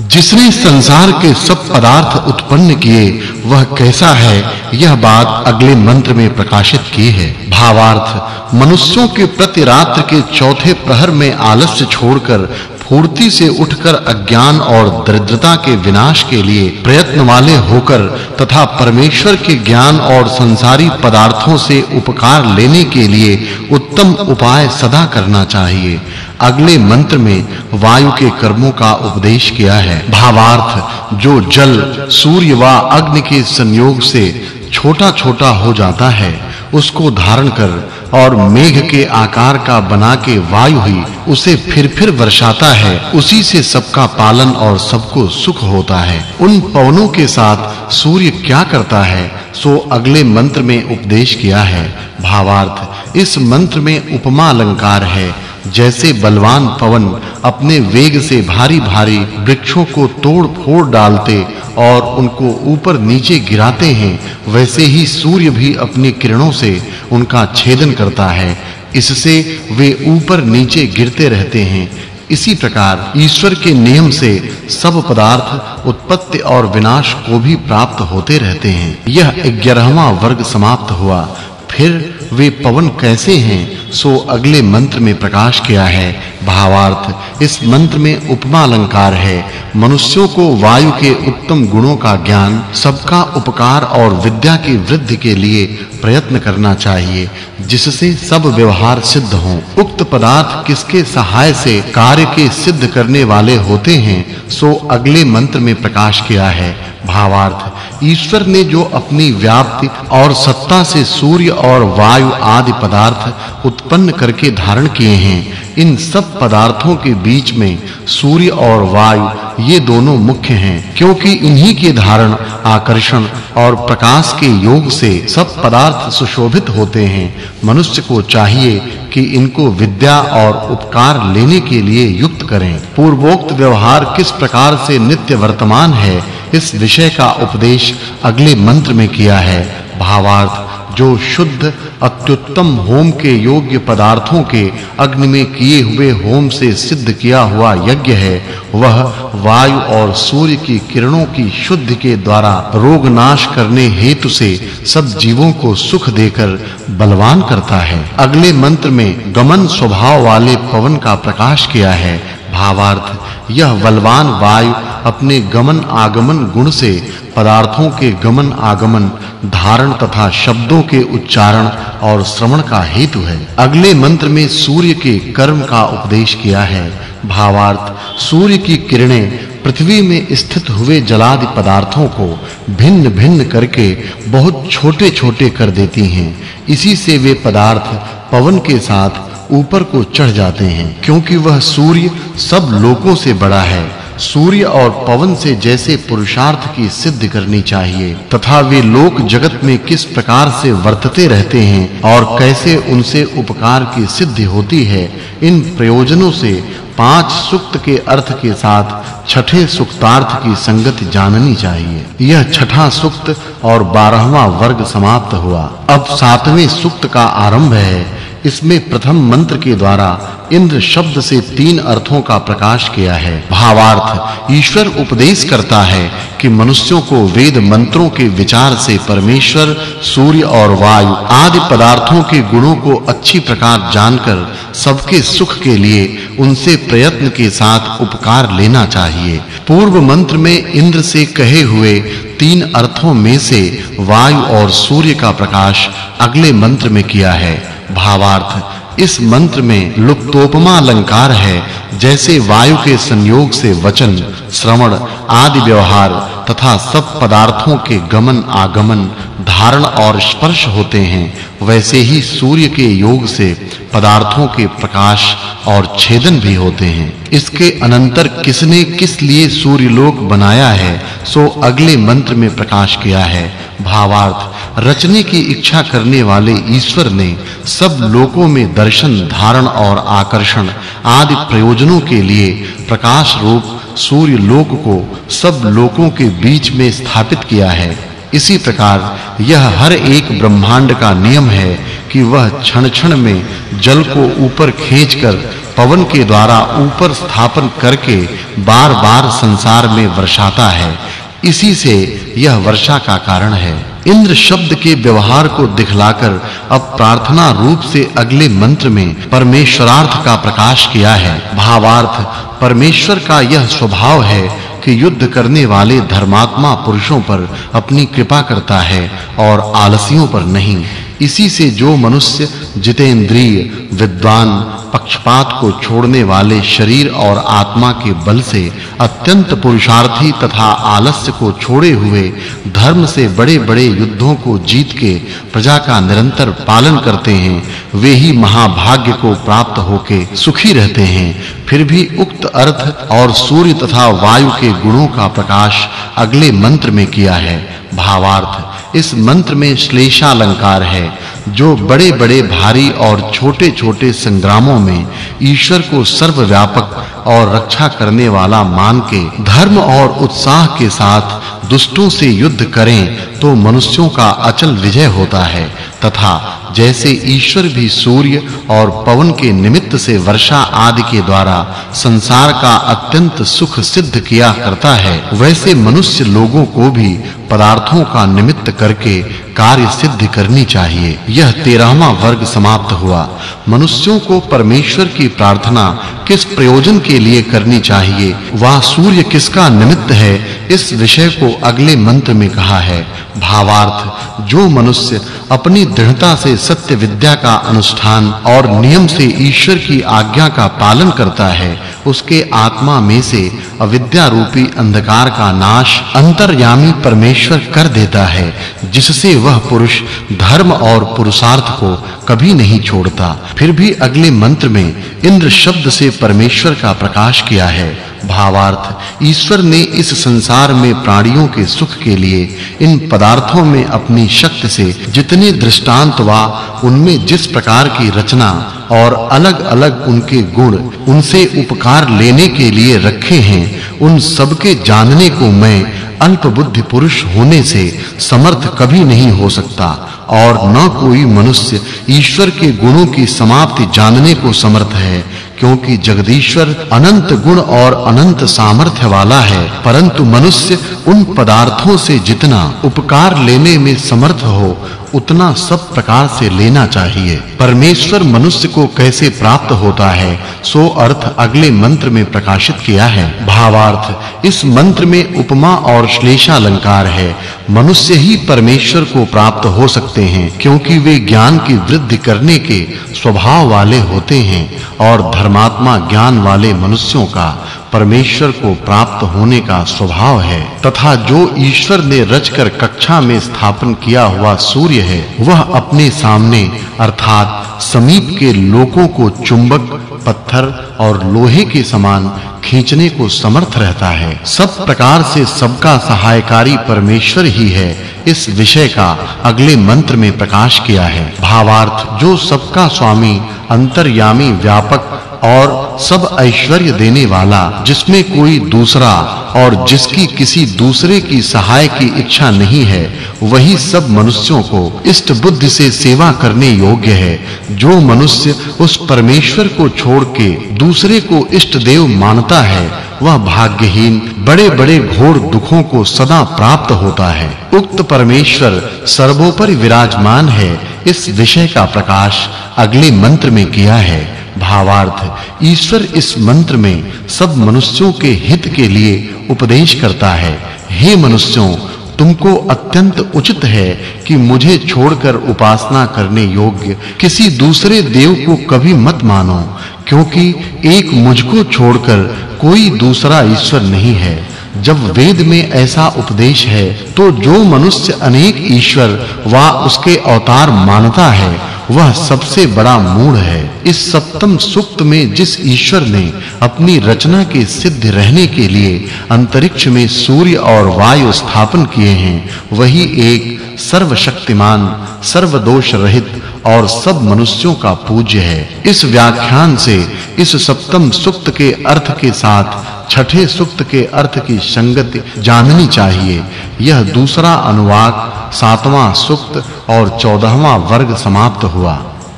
जिसने संसार के सब पदार्थ उत्पन्न किए, वह कैसा है? यह बात अगले मंत्र में प्रकाशित की है। भावार्थ, मनुष्यों के प्रति रात्र के चौथे प्रहर में आलस्य छोड़कर फूर्ति से उठकर अज्ञान और दरिद्रता के विनाश के लिए प्रयत्न वाले होकर तथा परमेश्वर के ज्ञान और संसारी पदार्थों से उपकार लेने के लिए उत्तम उपाय सदा करना चाहिए। अगले मंत्र में वायु के कर्मों का उपदेश किया है। भावार्थ, जो जल, सूर्य व अग्नि के संयोग से छोटा-छोटा हो जाता है। उसको धारण कर और मेघ के आकार का बना के वायु ही उसे फिर फिर वर्षाता है। उसी से सबका पालन और सबको सुख होता है। उन पवनों के साथ सूर्य क्या करता है, सो अगले मंत्र में उपदेश किया है। भावार्थ, इस मंत्र में उपमा अलंकार है। जैसे बलवान पवन अपने वेग से भारी-भारी वृक्षों को तोड़-फोड़ डालते और उनको ऊपर नीचे गिराते हैं, वैसे ही सूर्य भी अपनी किरणों से उनका छेदन करता है। इससे वे ऊपर नीचे गिरते रहते हैं। इसी प्रकार ईश्वर के नियम से सब पदार्थ उत्पत्ति और विनाश को भी प्राप्त होते रहते हैं। यह 11वां वर्ग समाप्त हुआ। फिर वे पवन कैसे हैं? सो अगले मंत्र में प्रकाश किया है, भावार्थ। इस मंत्र में उपमा अलंकार है। मनुष्यों को वायु के उत्तम गुणों का ज्ञान, सबका उपकार और विद्या की वृद्धि के लिए प्रयत्न करना चाहिए, जिससे सब व्यवहार सिद्ध हों। उक्त पदार्थ किसके सहाय से कार्य के सिद्ध करने वाले होते हैं, सो अगले मंत्र में प्रकाश किया है, भावार्थ। ईश्वर ने जो अपनी व्याप्ति और सत्ता से सूर्य और वायु आदि पदार्थ उत्पन्न करके धारण किए हैं। इन सब पदार्थों के बीच में सूर्य और वायु, ये दोनों मुख्य हैं, क्योंकि इन्हीं के धारण, आकर्षण और प्रकाश के योग से सब पदार्थ सुशोभित होते हैं। मनुष्य को चाहिए कि इनको विद्या और उपकार लेने के लिए युक्त करें। पूर्वोक्त व्यवहार किस प्रकार से नित्य वर्तमान है, इस विषय का उपदेश अगले मंत्र में किया है। भावार्थ, जो शुद्ध अत्युत्तम होम के योग्य पदार्थों के अग्नि में किए हुए होम से सिद्ध किया हुआ यज्ञ है। वह वायु और सूर्य की किरणों की शुद्ध के द्वारा रोग नाश करने हेतु से सब जीवों को सुख देकर बलवान करता है। अगले मंत्र में गमन स्वभाव वाले पवन का प्रकाश किया है। भावार्थ, यह बलवान वायु अपने गमन आगमन गुण से पदार्थों के गमन आगमन, धारण तथा शब्दों के उच्चारण और श्रवण का हेतु है। अगले मंत्र में सूर्य के कर्म का उपदेश किया है। भावार्थ, सूर्य की किरणें पृथ्वी में स्थित हुए जलादि पदार्थों को भिन्न-भिन्न करके बहुत छोटे-छोटे कर देती हैं। इसी से वे पदार्थ पवन के साथ ऊपर को चढ़ जाते हैं, क्योंकि वह सूर्य सब लोकों से बड़ा है। सूर्य और पवन से जैसे पुरुषार्थ की सिद्ध करनी चाहिए, तथा वे लोक जगत में किस प्रकार से वर्तते रहते हैं और कैसे उनसे उपकार की सिद्धि होती है, इन प्रयोजनों से पाँच सुक्त के अर्थ के साथ छठे सुक्तार्थ की संगति जाननी चाहिए। यह छठा सुक्त और 12वां वर्ग समाप्त हुआ। अब सातवें सुक्त का आरंभ है। इसमें प्रथम मंत्र के द्वारा इंद्र शब्द से तीन अर्थों का प्रकाश किया है। भावार्थ, ईश्वर उपदेश करता है कि मनुष्यों को वेद मंत्रों के विचार से परमेश्वर, सूर्य और वायु आदि पदार्थों के गुणों को अच्छी प्रकार जानकर सबके सुख के लिए उनसे प्रयत्न के साथ उपकार लेना चाहिए। पूर्व मंत्र में इंद्र से कहे हुए तीन अर्थों में से वायु और सूर्य का प्रकाश अगले मंत्र में किया है। भावार्थ। इस मंत्र में लुप्तोपमा अलंकार है, जैसे वायु के संयोग से वचन, श्रवण, आदि व्यवहार तथा सब पदार्थों के गमन आगमन धारण और स्पर्श होते हैं, वैसे ही सूर्य के योग से पदार्थों के प्रकाश और छेदन भी होते हैं। इसके अनंतर किसने किस लिए सूर्य लोक बनाया है, सो अगले मंत्र में प्रकाश किया है। भावार्थ, रचने की इच्छा करने वाले ईश्वर ने सब लोकों में दर्शन, धारण और आकर्षण आदि प्रयोजनों के लिए प्रकाश रूप सूर्य लोक को सब लोकों के बीच में स्थापित किया है। इसी प्रकार यह हर एक ब्रह्मांड का नियम है कि वह क्षण-क्षण में जल को ऊपर खींचकर पवन के द्वारा ऊपर स्थापन करके बार-बार संसार में वर्षाता है। इसी से यह वर्षा का कारण है। इंद्र शब्द के व्यवहार को दिखलाकर अब प्रार्थना रूप से अगले मंत्र में परमेश्वरार्थ का प्रकाश किया है। भावार्थ, परमेश्वर का यह स्वभाव है कि युद्ध करने वाले धर्मात्मा पुरुषों पर अपनी कृपा करता है और आलसियों पर नहीं। इसी से जो मनुष्य जितेंद्रिय, विद्वान, पक्षपात को छोड़ने वाले शरीर और आत्मा के बल से अत्यंत पुरुषार्थी तथा आलस्य को छोड़े हुए धर्म से बड़े-बड़े युद्धों को जीत के प्रजा का निरंतर पालन करते हैं, वे ही महाभाग्य को प्राप्त होके सुखी रहते हैं। फिर भी उक्त अर्थ और सूर्य तथा वायु के गुणों का प्रकाश अगले मंत्र में किया है। भावार्थ, इस मंत्र में श्लेषालंकार है। जो बड़े-बड़े, भारी और छोटे-छोटे संग्रामों में ईश्वर को सर्वव्यापक और रक्षा करने वाला मान के, धर्म और उत्साह के साथ दुष्टों से युद्ध करें तो मनुष्यों का अचल विजय होता है, तथा जैसे ईश्वर भी सूर्य और पवन के निमित्त से वर्षा आदि के द्वारा संसार का अत्यंत सुख सिद्ध किया करता है, वैसे मनुष्य लोगों को भी पदार्थों का निमित्त करके कार्य सिद्ध करनी चाहिए। यह 13वां वर्ग समाप्त हुआ। मनुष्यों को परमेश्वर की प्रार्थना किस प्रयोजन के लिए करनी चाहिए, वह सूर्य किसका निमित्त है, इस विषय को अगले मंत्र में कहा है। भावार्थ, जो मनुष्य अपनी दृढ़ता से सत्य विद्या का अनुष्ठान और नियम से ईश्वर की आज्ञा का पालन करता है, उसके आत्मा में से अविद्या रूपी अंधकार का नाश अंतर्यामी परमेश्वर कर देता है, जिससे वह पुरुष धर्म और पुरुषार्थ को कभी नहीं छोड़ता। फिर भी अगले मंत्र में इंद्र शब्द से परमेश्वर का प्रकाश किया है। भावार्थ। ईश्वर ने इस संसार में प्राणियों के सुख के लिए इन पदार्थों में अपनी शक्ति से जितने दृष्टांत वा, उनमें जिस प्रकार की रचना और अलग-अलग उनके गुण उनसे उपकार लेने के लिए रखे हैं, उन सब के जानने को मैं अल्प बुद्धि पुरुष होने से समर्थ कभी नहीं हो सकता और न कोई मनुष्य ईश्वर के गुणों की समाप्ति जानने को समर्थ है। क्योंकि जगदीश्वर अनंत गुण और अनंत सामर्थ्य वाला है, परंतु मनुष्य उन पदार्थों से जितना उपकार लेने में समर्थ हो, उतना सब प्रकार से लेना चाहिए। परमेश्वर मनुष्य को कैसे प्राप्त होता है, सो अर्थ अगले मंत्र में प्रकाशित किया है। भावार्थ, इस मंत्र में उपमा और श्लेषा अलंकार है। मनुष्य ही परमेश्वर को प्राप्त हो सकते हैं, क्योंकि वे ज्ञान की वृद्धि करने के स्वभाव वाले होते हैं और धर्मात्मा ज्ञान वाले मनुष्यों का, परमेश्वर को प्राप्त होने का स्वभाव है। तथा जो ईश्वर ने रचकर कक्षा में स्थापन किया हुआ सूर्य है, वह अपने सामने, अर्थात समीप के लोकों को चुंबक, पत्थर और लोहे के समान खींचने को समर्थ रहता है। सब प्रकार से सबका सहायकारी परमेश्वर ही है, इस विषय का अगले मंत्र में प्रकाश किया है। भावार्थ, जो सबका स्वामी, अंतर्यामी, व्यापक और सब ऐश्वर्य देने वाला, जिसमें कोई दूसरा और जिसकी किसी दूसरे की सहाय की इच्छा नहीं है, वही सब मनुष्यों को इष्ट बुद्धि से सेवा करने योग्य है। जो मनुष्य उस परमेश्वर को छोड़ के दूसरे को इष्ट देव मानता है, वह भाग्यहीन, बड़े-बड़े घोर दुखों को सदा प्राप्त होता है। उक्त परमेश्वर सर्वोपरि विराजमान है, इस विषय का प्रकाश अगले मंत्र में किया है। भावार्थ। ईश्वर इस मंत्र में सब मनुष्यों के हित के लिए उपदेश करता है। हे मनुष्यों, तुमको अत्यंत उचित है कि मुझे छोड़कर उपासना करने योग्य किसी दूसरे देव को कभी मत मानो, क्योंकि एक मुझको छोड़कर कोई दूसरा ईश्वर नहीं है। जब वेद में ऐसा उपदेश है तो जो मनुष्य अनेक ईश्वर वा उसके अवतार मानता है वह सबसे बड़ा मूढ़ है। इस सप्तम सुक्त में जिस ईश्वर ने अपनी रचना के सिद्ध रहने के लिए अंतरिक्ष में सूर्य और वायु स्थापन किए हैं, वही एक सर्वशक्तिमान सर्वदोष रहित और सब मनुष्यों का पूज्य है। इस व्याख्यान से इस सप्तम सुक्त के अर्थ के साथ छठे सुक्त के अर्थ की संगति जाननी चाहिए। यह दूसरा अनुवाद सातवां सुक्त और चौदहवां वर्ग समाप्त हुआ।